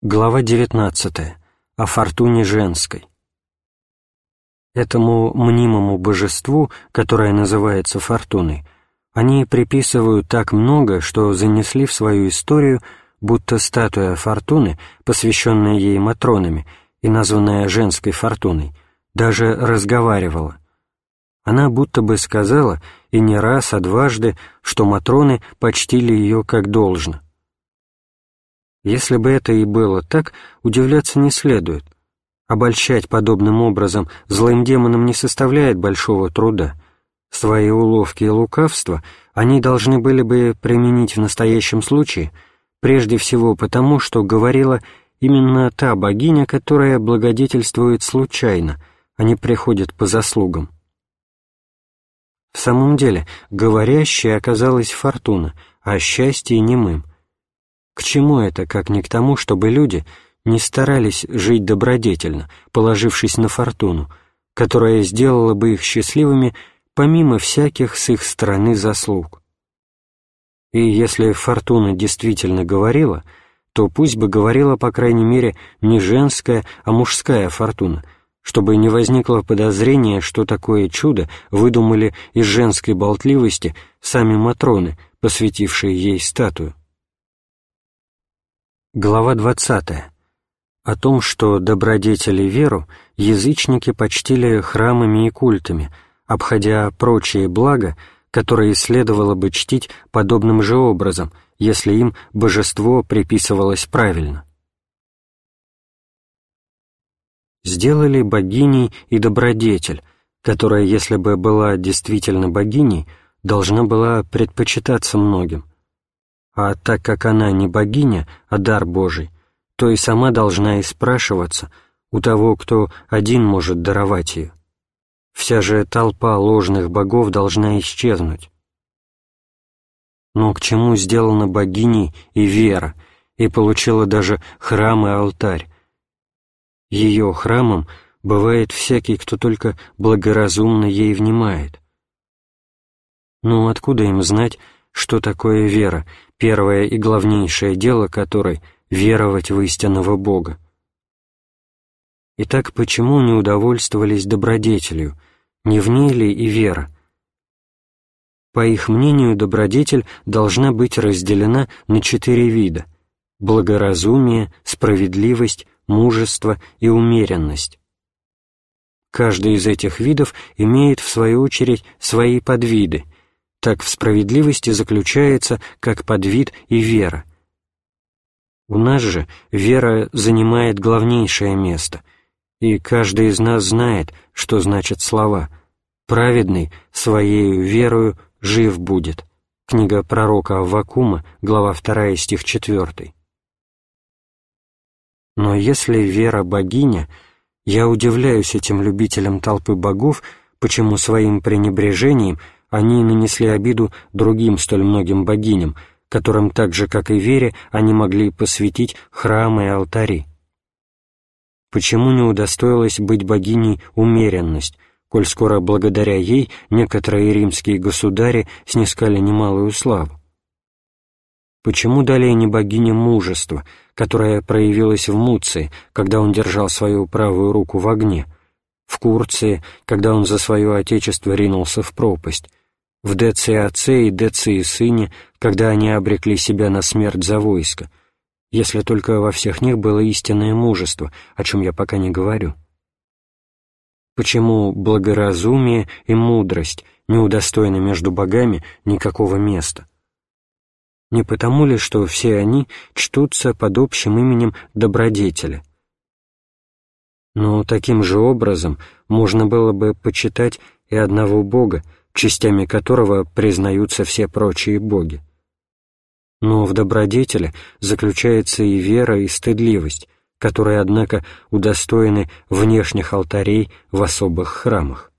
Глава 19. О фортуне женской. Этому мнимому божеству, которое называется фортуной, они приписывают так много, что занесли в свою историю, будто статуя фортуны, посвященная ей Матронами и названная женской фортуной, даже разговаривала. Она будто бы сказала, и не раз, а дважды, что Матроны почтили ее как должно. Если бы это и было так, удивляться не следует. Обольщать подобным образом злым демонам не составляет большого труда. Свои уловки и лукавства они должны были бы применить в настоящем случае, прежде всего потому, что говорила именно та богиня, которая благодетельствует случайно, а не приходит по заслугам. В самом деле, говорящей оказалась фортуна, а счастье немым. К чему это, как не к тому, чтобы люди не старались жить добродетельно, положившись на фортуну, которая сделала бы их счастливыми помимо всяких с их стороны заслуг? И если фортуна действительно говорила, то пусть бы говорила, по крайней мере, не женская, а мужская фортуна, чтобы не возникло подозрения, что такое чудо выдумали из женской болтливости сами Матроны, посвятившие ей статую. Глава 20. О том, что добродетели веру язычники почтили храмами и культами, обходя прочие блага, которые следовало бы чтить подобным же образом, если им божество приписывалось правильно. Сделали богиней и добродетель, которая, если бы была действительно богиней, должна была предпочитаться многим – а так как она не богиня, а дар Божий, то и сама должна и спрашиваться у того, кто один может даровать ее. Вся же толпа ложных богов должна исчезнуть. Но к чему сделана богиней и вера, и получила даже храм и алтарь? Ее храмом бывает всякий, кто только благоразумно ей внимает. Ну, откуда им знать, что такое вера, первое и главнейшее дело которой — веровать в истинного Бога. Итак, почему не удовольствовались добродетелью, не в ней ли и вера? По их мнению, добродетель должна быть разделена на четыре вида — благоразумие, справедливость, мужество и умеренность. Каждый из этих видов имеет, в свою очередь, свои подвиды — так в справедливости заключается как подвид и вера. У нас же вера занимает главнейшее место, и каждый из нас знает, что значат слова «праведный своею верою жив будет». Книга пророка Аввакума, глава 2, стих 4. Но если вера богиня, я удивляюсь этим любителям толпы богов, почему своим пренебрежением – они нанесли обиду другим столь многим богиням, которым так же, как и вере, они могли посвятить храмы и алтари. Почему не удостоилась быть богиней умеренность, коль скоро благодаря ей некоторые римские государи снискали немалую славу? Почему далее не богиня мужества, которая проявилась в Муции, когда он держал свою правую руку в огне, в Курции, когда он за свое отечество ринулся в пропасть, в Деции отце и Деции сыне, когда они обрекли себя на смерть за войско, если только во всех них было истинное мужество, о чем я пока не говорю. Почему благоразумие и мудрость не удостоены между богами никакого места? Не потому ли, что все они чтутся под общим именем добродетеля? Но таким же образом можно было бы почитать и одного Бога, частями которого признаются все прочие боги. Но в добродетеле заключается и вера, и стыдливость, которые, однако, удостоены внешних алтарей в особых храмах.